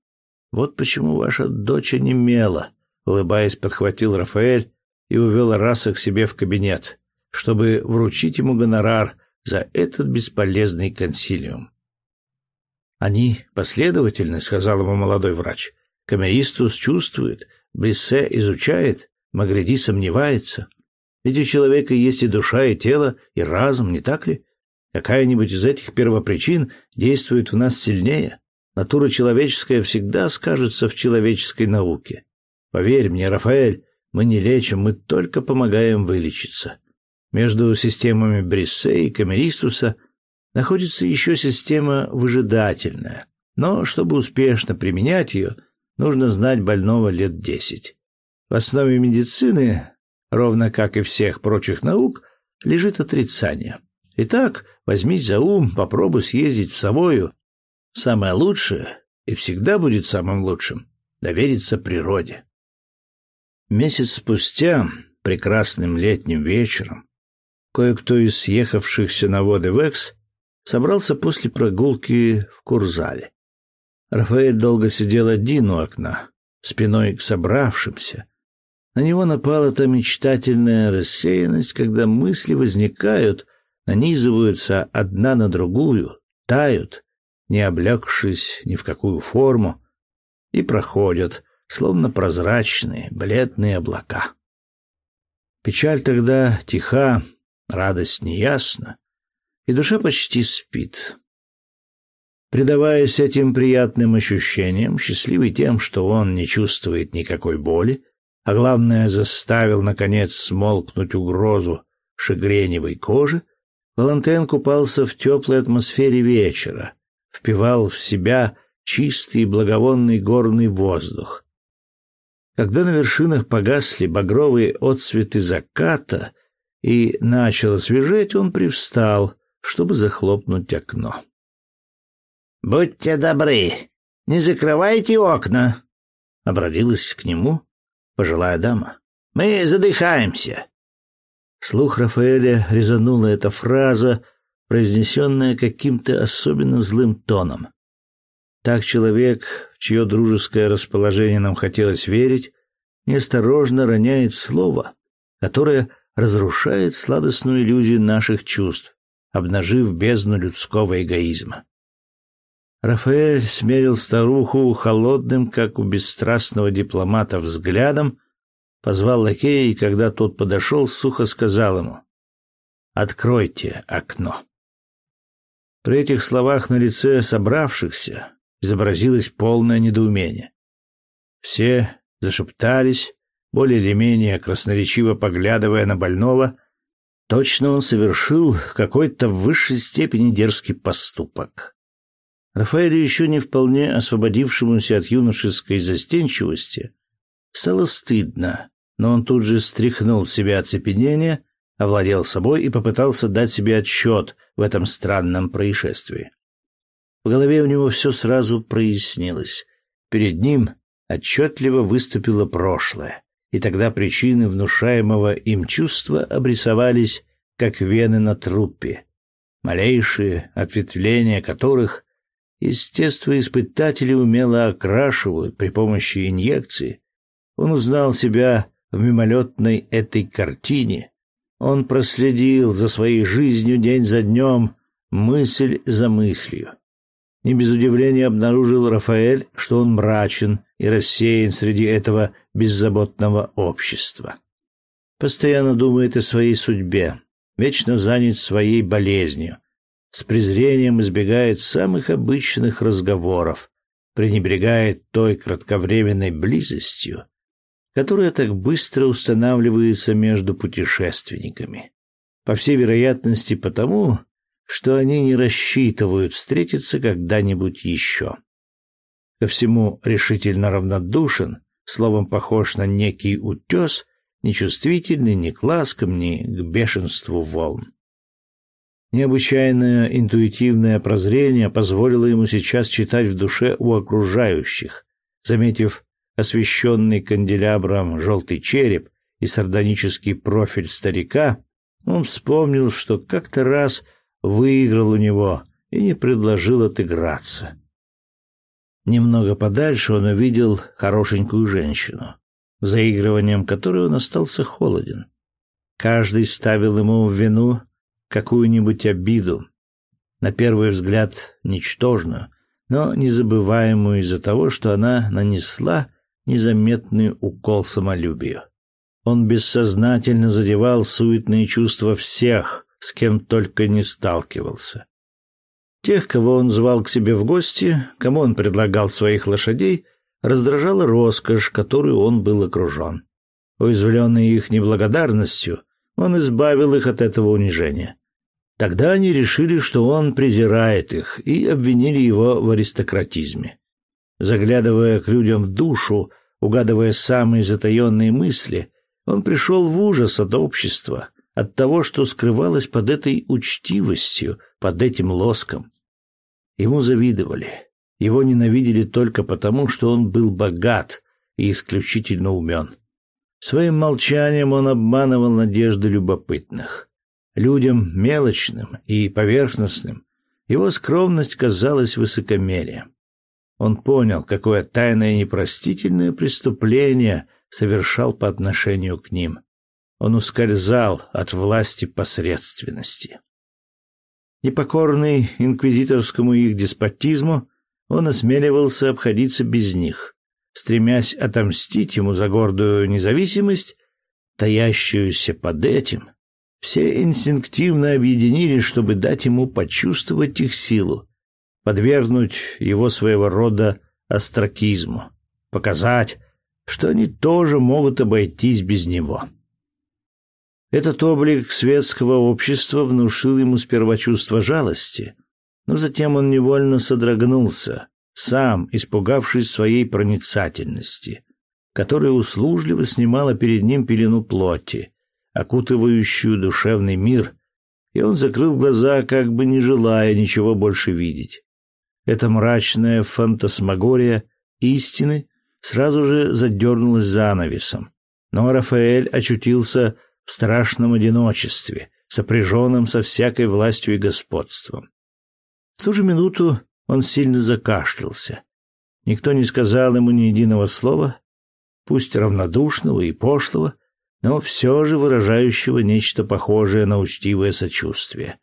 вот почему ваша дочь немела, улыбаясь, подхватил Рафаэль и увел Раса к себе в кабинет, чтобы вручить ему гонорар за этот бесполезный консилиум. Они последовательны, сказал ему молодой врач. Камеристус чувствует, Бриссе изучает, Магриди сомневается. Ведь у человека есть и душа, и тело, и разум, не так ли? Какая-нибудь из этих первопричин действует в нас сильнее. Натура человеческая всегда скажется в человеческой науке. Поверь мне, Рафаэль, мы не лечим, мы только помогаем вылечиться. Между системами Бриссе и Камеристуса находится еще система выжидательная. Но чтобы успешно применять ее, нужно знать больного лет десять. В основе медицины, ровно как и всех прочих наук, лежит отрицание. Итак, возьмись за ум, попробуй съездить в Савою. Самое лучшее, и всегда будет самым лучшим, довериться природе. Месяц спустя, прекрасным летним вечером, кое-кто из съехавшихся на воды Векс собрался после прогулки в Курзале. Рафаэль долго сидел один у окна, спиной к собравшимся, на него напала та мечтательная рассеянность, когда мысли возникают, нанизываются одна на другую, тают, не облегшись ни в какую форму, и проходят, словно прозрачные, бледные облака. Печаль тогда тиха, радость неясна, и душа почти спит. Предаваясь этим приятным ощущениям, счастливый тем, что он не чувствует никакой боли, а главное, заставил, наконец, смолкнуть угрозу шагреневой кожи, Валентин купался в теплой атмосфере вечера, впивал в себя чистый благовонный горный воздух. Когда на вершинах погасли багровые отсветы заката и начало свежеть, он привстал, чтобы захлопнуть окно. «Будьте добры, не закрывайте окна!» — обратилась к нему пожилая дама. «Мы задыхаемся!» Слух Рафаэля резанула эта фраза, произнесенная каким-то особенно злым тоном. Так человек, в чье дружеское расположение нам хотелось верить, неосторожно роняет слово, которое разрушает сладостную иллюзию наших чувств, обнажив бездну людского эгоизма. Рафаэль смерил старуху холодным, как у бесстрастного дипломата, взглядом позвал лакея, и когда тот подошел, сухо сказал ему «Откройте окно». При этих словах на лице собравшихся изобразилось полное недоумение. Все зашептались, более или менее красноречиво поглядывая на больного, точно он совершил какой-то в высшей степени дерзкий поступок. Рафаэлю, еще не вполне освободившемуся от юношеской застенчивости, стало стыдно но он тут же стряхнул с себя оцепенение, овладел собой и попытался дать себе отчет в этом странном происшествии. В голове у него все сразу прояснилось. Перед ним отчетливо выступило прошлое, и тогда причины внушаемого им чувства обрисовались, как вены на трупе, малейшие ответвления которых естествоиспытатели умело окрашивают при помощи инъекции. Он узнал себя в мимолетной этой картине. Он проследил за своей жизнью день за днем, мысль за мыслью. Не без удивления обнаружил Рафаэль, что он мрачен и рассеян среди этого беззаботного общества. Постоянно думает о своей судьбе, вечно занят своей болезнью, с презрением избегает самых обычных разговоров, пренебрегает той кратковременной близостью, которая так быстро устанавливается между путешественниками. По всей вероятности потому, что они не рассчитывают встретиться когда-нибудь еще. Ко всему решительно равнодушен, словом похож на некий утес, нечувствительный ни к ласкам, ни к бешенству волн. Необычайное интуитивное прозрение позволило ему сейчас читать в душе у окружающих, заметив освещенный канделябром желтый череп и сардонический профиль старика, он вспомнил, что как-то раз выиграл у него и не предложил отыграться. Немного подальше он увидел хорошенькую женщину, заигрыванием которой он остался холоден. Каждый ставил ему в вину какую-нибудь обиду, на первый взгляд ничтожную, но незабываемую из-за того, что она нанесла незаметный укол самолюбию. Он бессознательно задевал суетные чувства всех, с кем только не сталкивался. Тех, кого он звал к себе в гости, кому он предлагал своих лошадей, раздражала роскошь, которой он был окружен. Уязвленный их неблагодарностью, он избавил их от этого унижения. Тогда они решили, что он презирает их, и обвинили его в аристократизме заглядывая к людям в душу, угадывая самые затаенные мысли, он пришел в ужас от общества, от того, что скрывалось под этой учтивостью, под этим лоском. Ему завидовали, его ненавидели только потому, что он был богат и исключительно умен. Своим молчанием он обманывал надежды любопытных. Людям мелочным и поверхностным его скромность казалась высокомерием. Он понял, какое тайное непростительное преступление совершал по отношению к ним. Он ускользал от власти посредственности. Непокорный инквизиторскому их деспотизму, он осмеливался обходиться без них, стремясь отомстить ему за гордую независимость, таящуюся под этим, все инстинктивно объединились, чтобы дать ему почувствовать их силу, подвергнуть его своего рода остракизму, показать, что они тоже могут обойтись без него. Этот облик светского общества внушил ему сперва чувство жалости, но затем он невольно содрогнулся, сам испугавшись своей проницательности, которая услужливо снимала перед ним пелену плоти, окутывающую душевный мир, и он закрыл глаза, как бы не желая ничего больше видеть. Эта мрачная фантасмагория истины сразу же задернулась занавесом, но Рафаэль очутился в страшном одиночестве, сопряженном со всякой властью и господством. В ту же минуту он сильно закашлялся. Никто не сказал ему ни единого слова, пусть равнодушного и пошлого, но все же выражающего нечто похожее на учтивое сочувствие,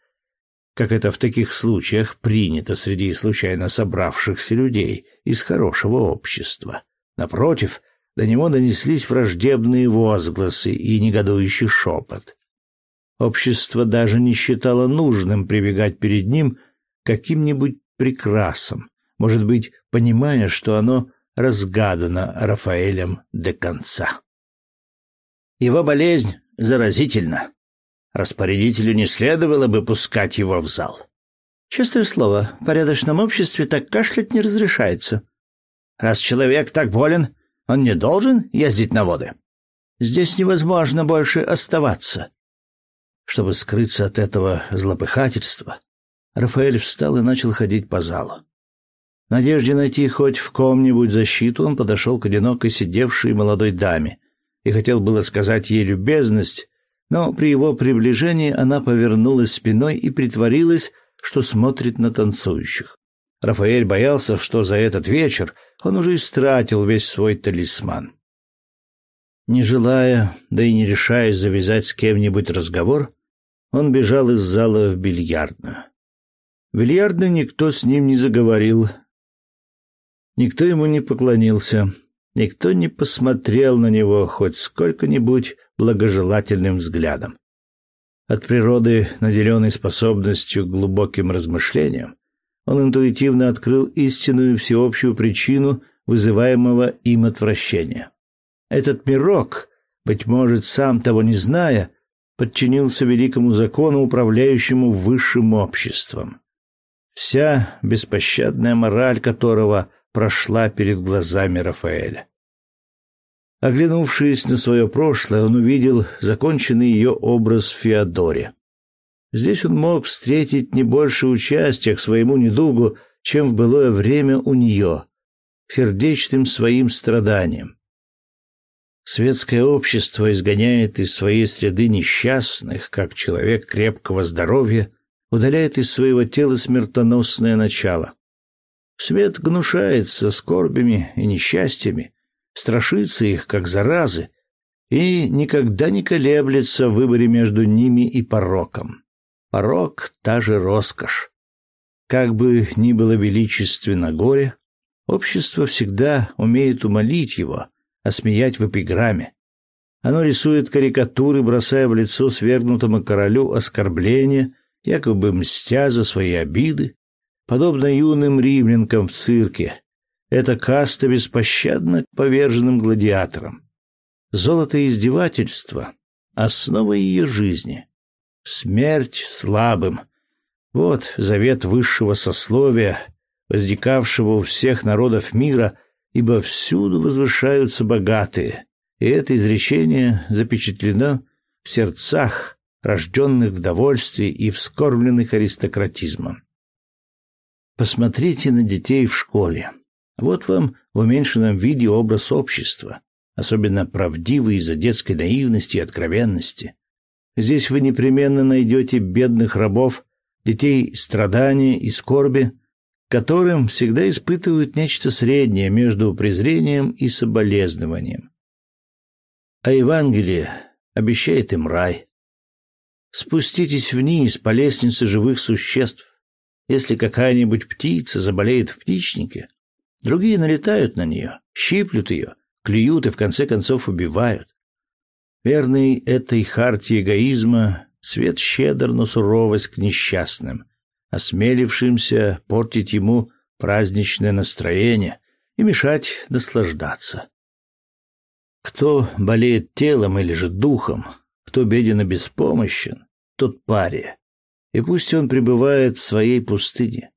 как это в таких случаях принято среди случайно собравшихся людей из хорошего общества. Напротив, до него донеслись враждебные возгласы и негодующий шепот. Общество даже не считало нужным прибегать перед ним каким-нибудь прекрасом, может быть, понимая, что оно разгадано Рафаэлем до конца. Его болезнь заразительна. Распорядителю не следовало бы пускать его в зал. Честное слово, в порядочном обществе так кашлять не разрешается. Раз человек так болен, он не должен ездить на воды. Здесь невозможно больше оставаться. Чтобы скрыться от этого злопыхательства, Рафаэль встал и начал ходить по залу. В надежде найти хоть в ком-нибудь защиту, он подошел к одинокой сидевшей молодой даме и хотел было сказать ей любезность, но при его приближении она повернулась спиной и притворилась, что смотрит на танцующих. Рафаэль боялся, что за этот вечер он уже истратил весь свой талисман. Не желая, да и не решаясь завязать с кем-нибудь разговор, он бежал из зала в бильярдную. В бильярдной никто с ним не заговорил, никто ему не поклонился, никто не посмотрел на него хоть сколько-нибудь благожелательным взглядом. От природы, наделенной способностью к глубоким размышлениям, он интуитивно открыл истинную всеобщую причину вызываемого им отвращения. Этот мирок, быть может, сам того не зная, подчинился великому закону, управляющему высшим обществом. Вся беспощадная мораль которого прошла перед глазами Рафаэля. Оглянувшись на свое прошлое, он увидел законченный ее образ в Феодоре. Здесь он мог встретить не больше участия к своему недугу, чем в былое время у нее, к сердечным своим страданиям. Светское общество изгоняет из своей среды несчастных, как человек крепкого здоровья удаляет из своего тела смертоносное начало. Свет гнушается скорбями и несчастьями, страшится их, как заразы, и никогда не колеблется в выборе между ними и пороком. Порок — та же роскошь. Как бы ни было величественно горе, общество всегда умеет умолить его, осмеять в эпиграмме. Оно рисует карикатуры, бросая в лицо свергнутому королю оскорбления, якобы мстя за свои обиды, подобно юным римлянкам в цирке. Эта каста беспощадна к поверженным гладиаторам. Золото и издевательство — основа ее жизни. Смерть слабым. Вот завет высшего сословия, возникавшего у всех народов мира, ибо всюду возвышаются богатые. И это изречение запечатлено в сердцах, рожденных в довольстве и вскормленных аристократизмом. Посмотрите на детей в школе. Вот вам в уменьшенном виде образ общества, особенно правдивый из-за детской наивности и откровенности. Здесь вы непременно найдете бедных рабов, детей страдания и скорби, которым всегда испытывают нечто среднее между презрением и соболезнованием. А Евангелие обещает им рай. Спуститесь вниз по лестнице живых существ. Если какая-нибудь птица заболеет в птичнике, Другие налетают на нее, щиплют ее, клюют и в конце концов убивают. Верный этой хартии эгоизма, свет щедр, но суровость к несчастным, осмелившимся портить ему праздничное настроение и мешать наслаждаться. Кто болеет телом или же духом, кто беден и беспомощен, тот пария. И пусть он пребывает в своей пустыне.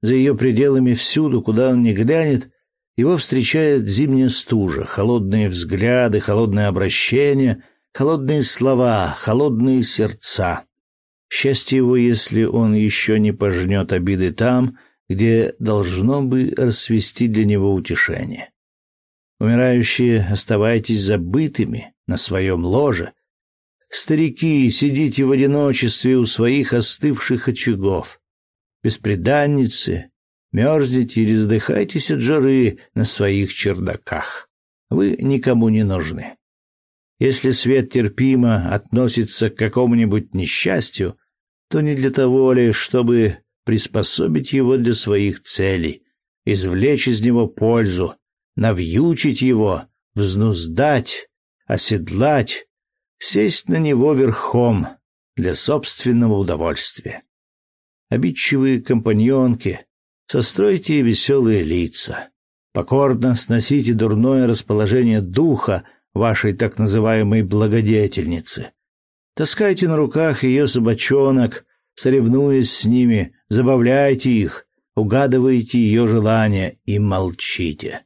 За ее пределами всюду, куда он ни глянет, его встречает зимняя стужа, холодные взгляды, холодное обращение, холодные слова, холодные сердца. Счастье его, если он еще не пожнет обиды там, где должно бы расцвести для него утешение. Умирающие, оставайтесь забытыми на своем ложе. Старики, сидите в одиночестве у своих остывших очагов. Беспреданницы, мерзнете или задыхайтесь от жары на своих чердаках. Вы никому не нужны. Если свет терпимо относится к какому-нибудь несчастью, то не для того ли, чтобы приспособить его для своих целей, извлечь из него пользу, навьючить его, взнуздать, оседлать, сесть на него верхом для собственного удовольствия. Обидчивые компаньонки, состройте веселые лица, покорно сносите дурное расположение духа вашей так называемой благодетельницы. Таскайте на руках ее собачонок, соревнуясь с ними, забавляйте их, угадывайте ее желания и молчите.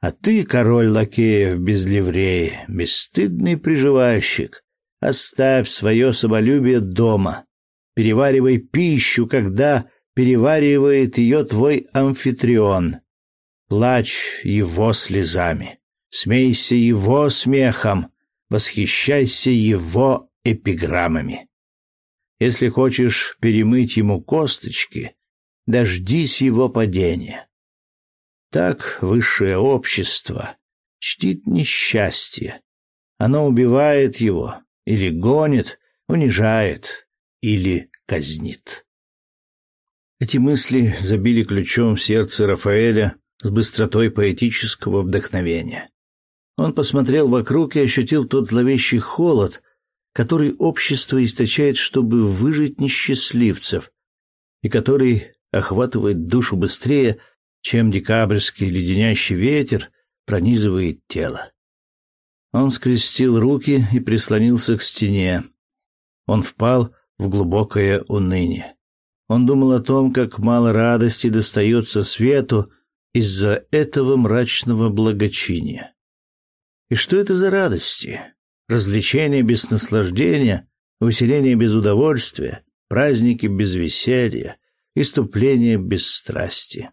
А ты, король лакеев без ливреи, бесстыдный приживальщик, оставь свое самолюбие дома, переваривай пищу, когда переваривает ее твой амфитрион. Плачь его слезами, смейся его смехом, восхищайся его эпиграммами. Если хочешь перемыть ему косточки, дождись его падения. Так высшее общество чтит несчастье. Оно убивает его или гонит, унижает или казнит. Эти мысли забили ключом в сердце Рафаэля с быстротой поэтического вдохновения. Он посмотрел вокруг и ощутил тот зловещий холод, который общество источает, чтобы выжить несчастливцев, и который охватывает душу быстрее, чем декабрьский леденящий ветер пронизывает тело. Он скрестил руки и прислонился к стене. Он впал в глубокое уныние. Он думал о том, как мало радости достается свету из-за этого мрачного благочиния. И что это за радости? Развлечения без наслаждения, усиление без удовольствия, праздники без веселья, иступление без страсти.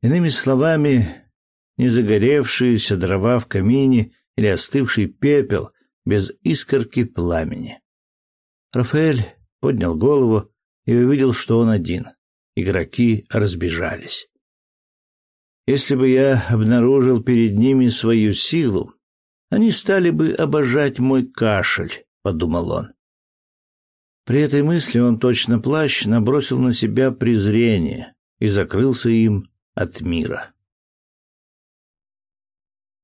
Иными словами, не загоревшиеся дрова в камине или остывший пепел без искорки пламени. Рафаэль поднял голову и увидел, что он один. Игроки разбежались. Если бы я обнаружил перед ними свою силу, они стали бы обожать мой кашель, подумал он. При этой мысли он точно плащ набросил на себя презрение и закрылся им от мира.